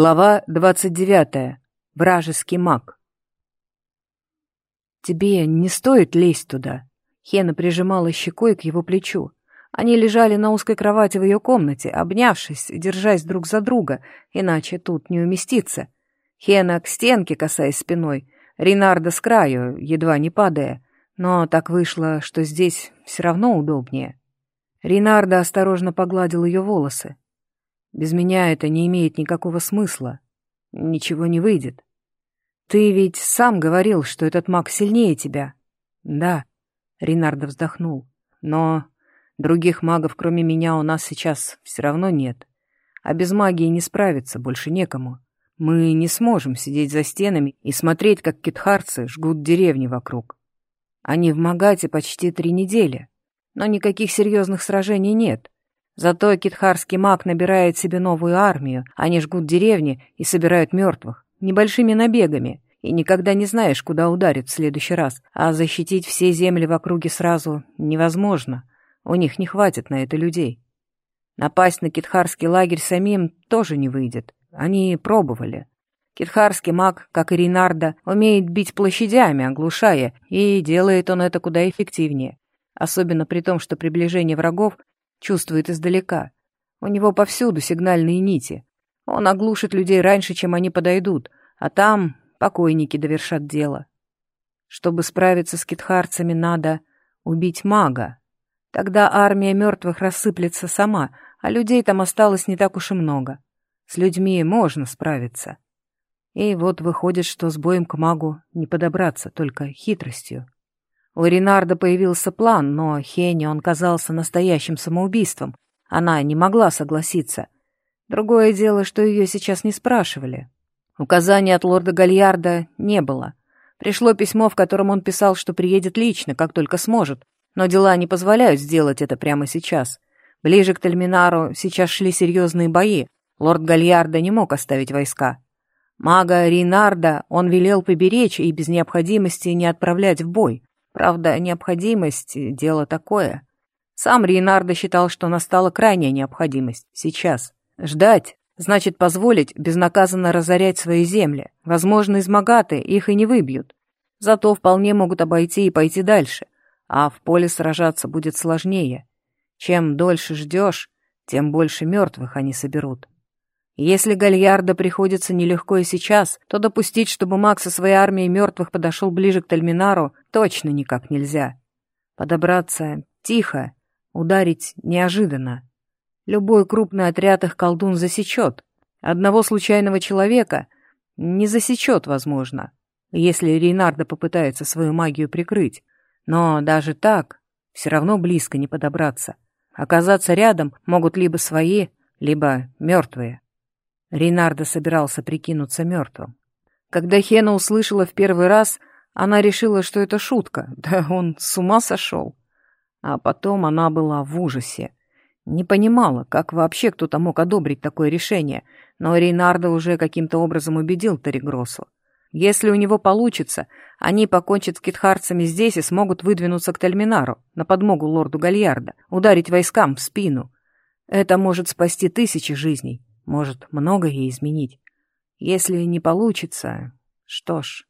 Глава двадцать девятая. Вражеский маг. «Тебе не стоит лезть туда». Хена прижимала щекой к его плечу. Они лежали на узкой кровати в ее комнате, обнявшись, держась друг за друга, иначе тут не уместиться. Хена к стенке, касаясь спиной, Ринардо с краю, едва не падая. Но так вышло, что здесь все равно удобнее. Ринардо осторожно погладил ее волосы. Без меня это не имеет никакого смысла. Ничего не выйдет. Ты ведь сам говорил, что этот маг сильнее тебя. Да, Ринардо вздохнул. Но других магов, кроме меня, у нас сейчас все равно нет. А без магии не справиться больше некому. Мы не сможем сидеть за стенами и смотреть, как китхарцы жгут деревни вокруг. Они в Магате почти три недели, но никаких серьезных сражений нет. Зато китхарский маг набирает себе новую армию, они жгут деревни и собирают мертвых, небольшими набегами, и никогда не знаешь, куда ударит в следующий раз, а защитить все земли в округе сразу невозможно, у них не хватит на это людей. Напасть на китхарский лагерь самим тоже не выйдет, они пробовали. Китхарский маг, как и Ринарда, умеет бить площадями, оглушая, и делает он это куда эффективнее. Особенно при том, что приближение врагов Чувствует издалека. У него повсюду сигнальные нити. Он оглушит людей раньше, чем они подойдут, а там покойники довершат дело. Чтобы справиться с китхарцами, надо убить мага. Тогда армия мертвых рассыплется сама, а людей там осталось не так уж и много. С людьми можно справиться. И вот выходит, что с боем к магу не подобраться, только хитростью. У Ренарда появился план, но Хене он казался настоящим самоубийством. Она не могла согласиться. Другое дело, что ее сейчас не спрашивали. Указаний от лорда Гальярда не было. Пришло письмо, в котором он писал, что приедет лично, как только сможет, но дела не позволяют сделать это прямо сейчас. Ближе к Тальминару сейчас шли серьезные бои. Лорд Гальярда не мог оставить войска. Мага Ринарда он велел поберечь и без необходимости не отправлять в бой. Правда, необходимость — дело такое. Сам Рейнардо считал, что настала крайняя необходимость. Сейчас. Ждать значит позволить безнаказанно разорять свои земли. Возможно, из Магаты их и не выбьют. Зато вполне могут обойти и пойти дальше. А в поле сражаться будет сложнее. Чем дольше ждешь, тем больше мертвых они соберут. Если Гальярда приходится нелегко и сейчас, то допустить, чтобы Макс со своей армией мертвых подошел ближе к Тальминару, точно никак нельзя. Подобраться тихо, ударить неожиданно. Любой крупный отряд их колдун засечет. Одного случайного человека не засечет, возможно, если Рейнарда попытается свою магию прикрыть. Но даже так все равно близко не подобраться. Оказаться рядом могут либо свои, либо мертвые. Рейнардо собирался прикинуться мертвым. Когда Хена услышала в первый раз, она решила, что это шутка, да он с ума сошел. А потом она была в ужасе. Не понимала, как вообще кто-то мог одобрить такое решение, но Рейнардо уже каким-то образом убедил Таригросу. Если у него получится, они покончат с китхарцами здесь и смогут выдвинуться к Тальминару, на подмогу лорду Гальярда, ударить войскам в спину. Это может спасти тысячи жизней, может многое изменить. Если не получится, что ж,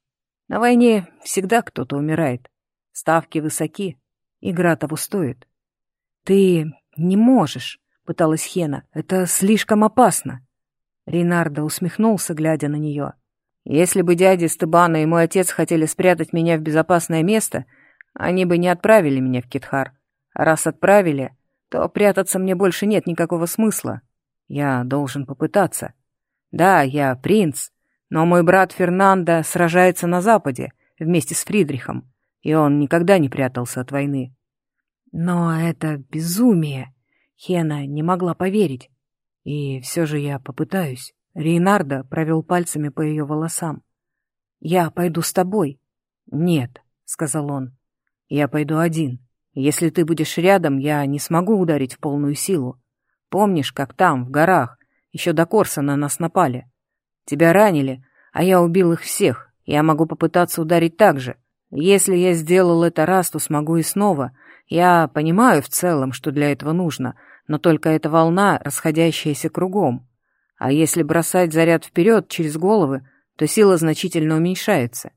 на войне всегда кто-то умирает. Ставки высоки, игра того стоит. Ты не можешь, пыталась Хена, это слишком опасно. Ринардо усмехнулся, глядя на нее. Если бы дядя Стебана и мой отец хотели спрятать меня в безопасное место, они бы не отправили меня в Китхар. Раз отправили, то прятаться мне больше нет никакого смысла. Я должен попытаться. Да, я принц, но мой брат Фернандо сражается на Западе вместе с Фридрихом, и он никогда не прятался от войны. Но это безумие. Хена не могла поверить. И все же я попытаюсь. Рейнардо провел пальцами по ее волосам. «Я пойду с тобой». «Нет», — сказал он, — «я пойду один. Если ты будешь рядом, я не смогу ударить в полную силу. Помнишь, как там, в горах, еще до Корса на нас напали? Тебя ранили, а я убил их всех. Я могу попытаться ударить так же. Если я сделал это раз, то смогу и снова. Я понимаю в целом, что для этого нужно, но только эта волна, расходящаяся кругом. А если бросать заряд вперед через головы, то сила значительно уменьшается.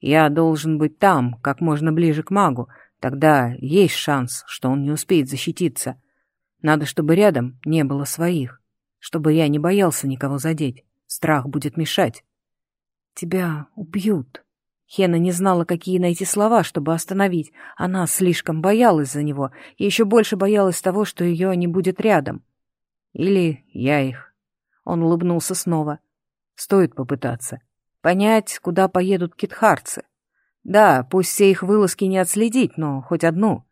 Я должен быть там, как можно ближе к магу, тогда есть шанс, что он не успеет защититься. Надо, чтобы рядом не было своих, чтобы я не боялся никого задеть. Страх будет мешать. Тебя убьют. Хена не знала, какие найти слова, чтобы остановить. Она слишком боялась за него и еще больше боялась того, что ее не будет рядом. Или я их. Он улыбнулся снова. Стоит попытаться. Понять, куда поедут китхарцы. Да, пусть все их вылазки не отследить, но хоть одну.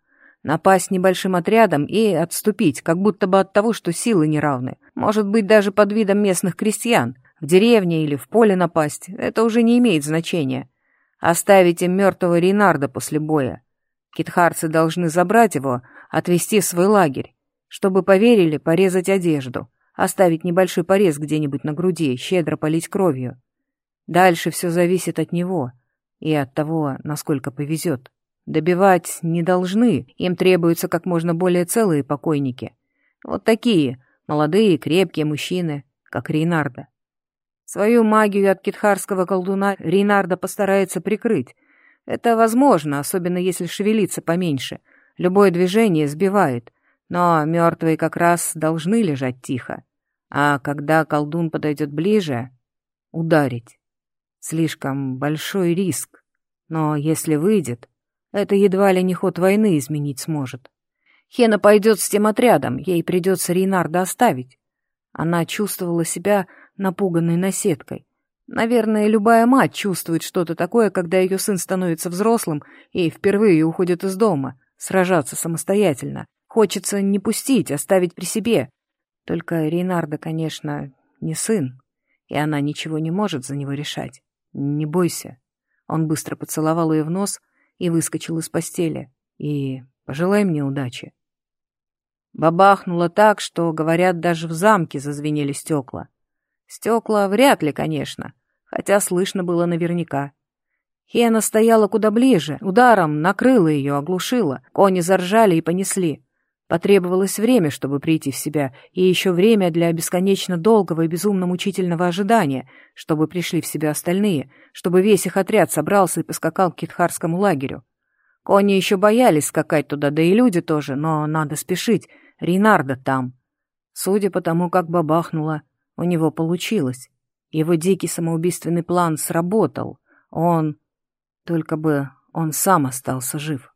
Напасть небольшим отрядом и отступить, как будто бы от того, что силы неравны. Может быть, даже под видом местных крестьян. В деревне или в поле напасть. Это уже не имеет значения. Оставить им мертвого Рейнарда после боя. Китхарцы должны забрать его, отвезти в свой лагерь. Чтобы поверили, порезать одежду. Оставить небольшой порез где-нибудь на груди, щедро полить кровью. Дальше все зависит от него и от того, насколько повезет. Добивать не должны, им требуются как можно более целые покойники. Вот такие, молодые, крепкие мужчины, как Рейнарда. Свою магию от китхарского колдуна Рейнарда постарается прикрыть. Это возможно, особенно если шевелиться поменьше. Любое движение сбивает, но мертвые как раз должны лежать тихо. А когда колдун подойдет ближе, ударить. Слишком большой риск. Но если выйдет, это едва ли не ход войны изменить сможет. Хена пойдет с тем отрядом, ей придется Рейнарда оставить. Она чувствовала себя напуганной наседкой. Наверное, любая мать чувствует что-то такое, когда ее сын становится взрослым и впервые уходит из дома, сражаться самостоятельно. Хочется не пустить, оставить при себе. Только Рейнарда, конечно, не сын, и она ничего не может за него решать. Не бойся. Он быстро поцеловал ее в нос и выскочил из постели. И пожелай мне удачи. Бабахнуло так, что, говорят, даже в замке зазвенели стекла. Стекла вряд ли, конечно, хотя слышно было наверняка. Хена стояла куда ближе, ударом накрыла ее, оглушила. Кони заржали и понесли. Потребовалось время, чтобы прийти в себя, и еще время для бесконечно долгого и безумно мучительного ожидания, чтобы пришли в себя остальные, чтобы весь их отряд собрался и поскакал к китхарскому лагерю. Кони еще боялись скакать туда, да и люди тоже, но надо спешить, Рейнарда там. Судя по тому, как бабахнуло, у него получилось. Его дикий самоубийственный план сработал. Он... Только бы он сам остался жив.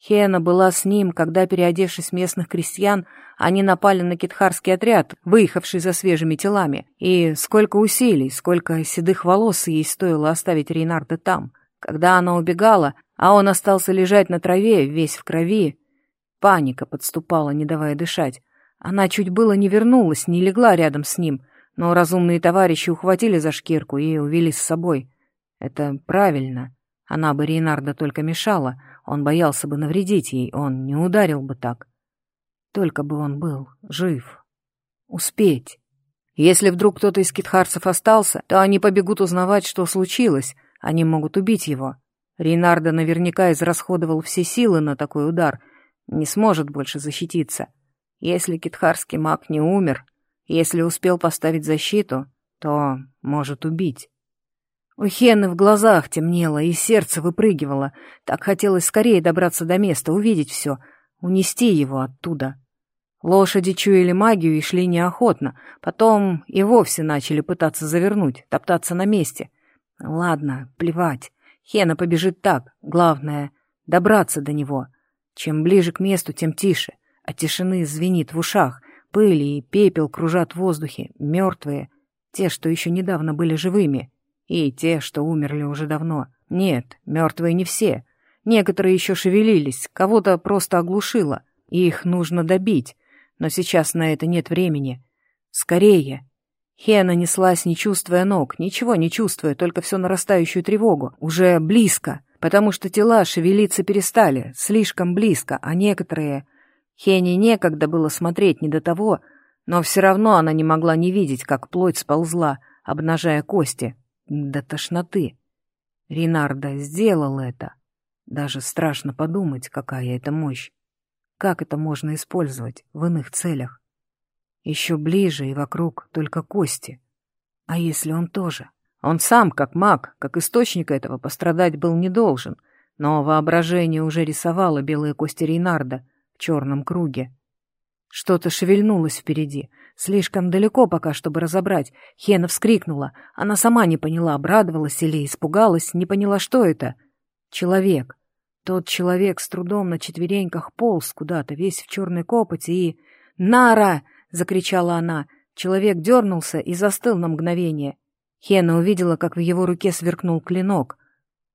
Хена была с ним, когда, переодевшись местных крестьян, они напали на китхарский отряд, выехавший за свежими телами. И сколько усилий, сколько седых волос ей стоило оставить Рейнарда там. Когда она убегала, а он остался лежать на траве, весь в крови, паника подступала, не давая дышать. Она чуть было не вернулась, не легла рядом с ним, но разумные товарищи ухватили за шкирку и увели с собой. Это правильно. Она бы Рейнарда только мешала — он боялся бы навредить ей, он не ударил бы так. Только бы он был жив. Успеть. Если вдруг кто-то из китхарцев остался, то они побегут узнавать, что случилось. Они могут убить его. Рейнардо наверняка израсходовал все силы на такой удар. Не сможет больше защититься. Если китхарский маг не умер, если успел поставить защиту, то может убить. У Хены в глазах темнело, и сердце выпрыгивало. Так хотелось скорее добраться до места, увидеть все, унести его оттуда. Лошади чуяли магию и шли неохотно. Потом и вовсе начали пытаться завернуть, топтаться на месте. Ладно, плевать. Хена побежит так. Главное — добраться до него. Чем ближе к месту, тем тише. А тишины звенит в ушах. Пыли и пепел кружат в воздухе. Мертвые. Те, что еще недавно были живыми — и те, что умерли уже давно. Нет, мертвые не все. Некоторые еще шевелились, кого-то просто оглушило. Их нужно добить, но сейчас на это нет времени. Скорее. Хена неслась, не чувствуя ног, ничего не чувствуя, только всю нарастающую тревогу. Уже близко, потому что тела шевелиться перестали, слишком близко, а некоторые... Хене некогда было смотреть не до того, но все равно она не могла не видеть, как плоть сползла, обнажая кости, до тошноты. Ринардо сделал это. Даже страшно подумать, какая это мощь. Как это можно использовать в иных целях? Еще ближе и вокруг только кости. А если он тоже? Он сам, как маг, как источник этого, пострадать был не должен, но воображение уже рисовало белые кости Рейнарда черном круге. Что-то шевельнулось впереди, слишком далеко пока, чтобы разобрать. Хена вскрикнула. Она сама не поняла, обрадовалась или испугалась, не поняла, что это. Человек. Тот человек с трудом на четвереньках полз куда-то, весь в черной копоти, и... «Нара!» — закричала она. Человек дернулся и застыл на мгновение. Хена увидела, как в его руке сверкнул клинок.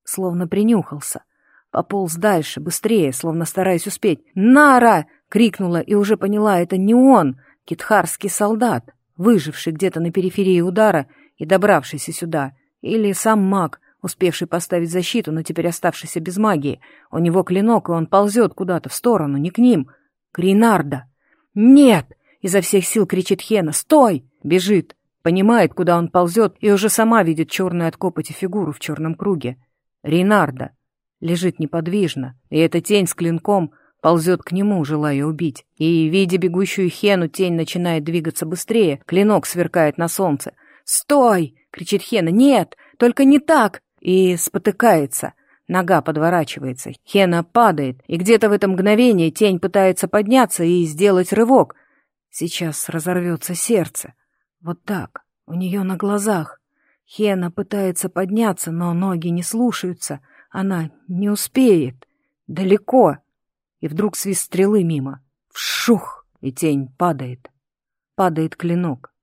Словно принюхался. Пополз дальше, быстрее, словно стараясь успеть. «Нара!» — крикнула и уже поняла, это не он, китхарский солдат, выживший где-то на периферии удара и добравшийся сюда. Или сам маг, успевший поставить защиту, но теперь оставшийся без магии. У него клинок, и он ползет куда-то в сторону, не к ним. К Рейнарда. «Нет!» — изо всех сил кричит Хена. «Стой!» — бежит. Понимает, куда он ползет, и уже сама видит черную от копоти фигуру в черном круге. Рейнарда лежит неподвижно, и эта тень с клинком ползет к нему, желая убить. И, видя бегущую Хену, тень начинает двигаться быстрее, клинок сверкает на солнце. «Стой!» — кричит Хена. «Нет! Только не так!» И спотыкается. Нога подворачивается. Хена падает, и где-то в это мгновение тень пытается подняться и сделать рывок. Сейчас разорвется сердце. Вот так, у нее на глазах. Хена пытается подняться, но ноги не слушаются. Она не успеет. Далеко. И вдруг свист стрелы мимо. Вшух! И тень падает. Падает клинок.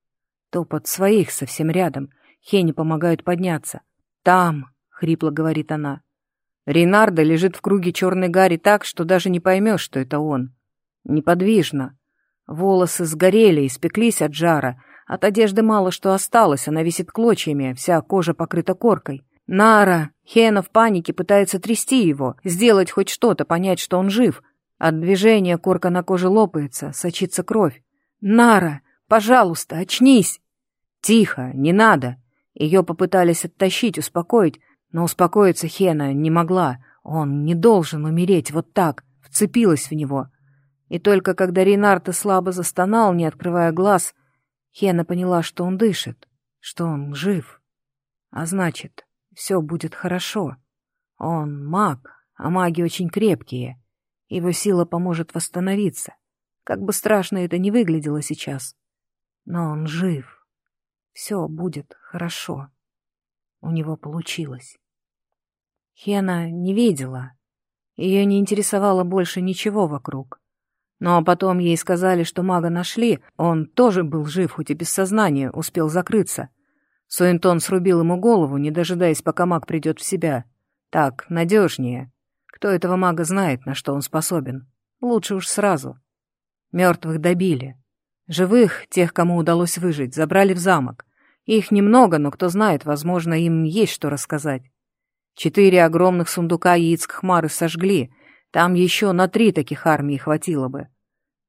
Топот своих совсем рядом. Хене помогают подняться. «Там!» — хрипло говорит она. Ренардо лежит в круге черной гари так, что даже не поймешь, что это он. Неподвижно. Волосы сгорели, испеклись от жара. От одежды мало что осталось, она висит клочьями, вся кожа покрыта коркой. Нара! Хена в панике пытается трясти его, сделать хоть что-то, понять, что он жив. От движения корка на коже лопается, сочится кровь. «Нара! Пожалуйста, очнись!» «Тихо, не надо!» Ее попытались оттащить, успокоить, но успокоиться Хена не могла. Он не должен умереть вот так, вцепилась в него. И только когда Ренарто слабо застонал, не открывая глаз, Хена поняла, что он дышит, что он жив. А значит, все будет хорошо. Он маг, а маги очень крепкие. Его сила поможет восстановиться. Как бы страшно это ни выглядело сейчас. Но он жив. Все будет хорошо. У него получилось. Хена не видела. Ее не интересовало больше ничего вокруг. Но потом ей сказали, что мага нашли, он тоже был жив, хоть и без сознания, успел закрыться. Суинтон срубил ему голову, не дожидаясь, пока маг придет в себя. Так, надежнее. Кто этого мага знает, на что он способен? Лучше уж сразу. Мертвых добили. Живых, тех, кому удалось выжить, забрали в замок. Их немного, но кто знает, возможно, им есть что рассказать. Четыре огромных сундука яиц Кхмары сожгли. Там еще на три таких армии хватило бы.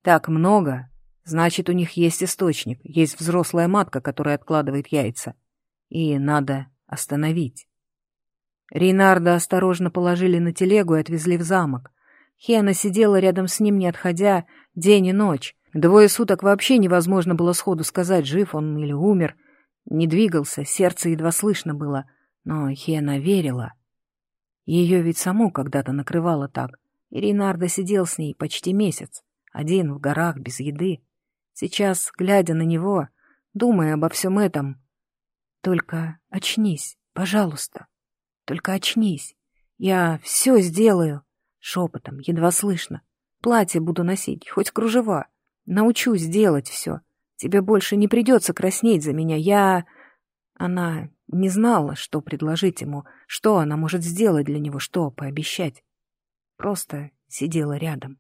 Так много. Значит, у них есть источник, есть взрослая матка, которая откладывает яйца и надо остановить. Рейнарда осторожно положили на телегу и отвезли в замок. Хена сидела рядом с ним, не отходя, день и ночь. Двое суток вообще невозможно было сходу сказать, жив он или умер. Не двигался, сердце едва слышно было, но Хена верила. Ее ведь саму когда-то накрывало так, и Рейнарда сидел с ней почти месяц, один в горах, без еды. Сейчас, глядя на него, думая обо всем этом, только очнись, пожалуйста. Только очнись. Я все сделаю. Шепотом, едва слышно. Платье буду носить, хоть кружева. Научусь делать все. Тебе больше не придется краснеть за меня. Я... Она не знала, что предложить ему, что она может сделать для него, что пообещать. Просто сидела рядом.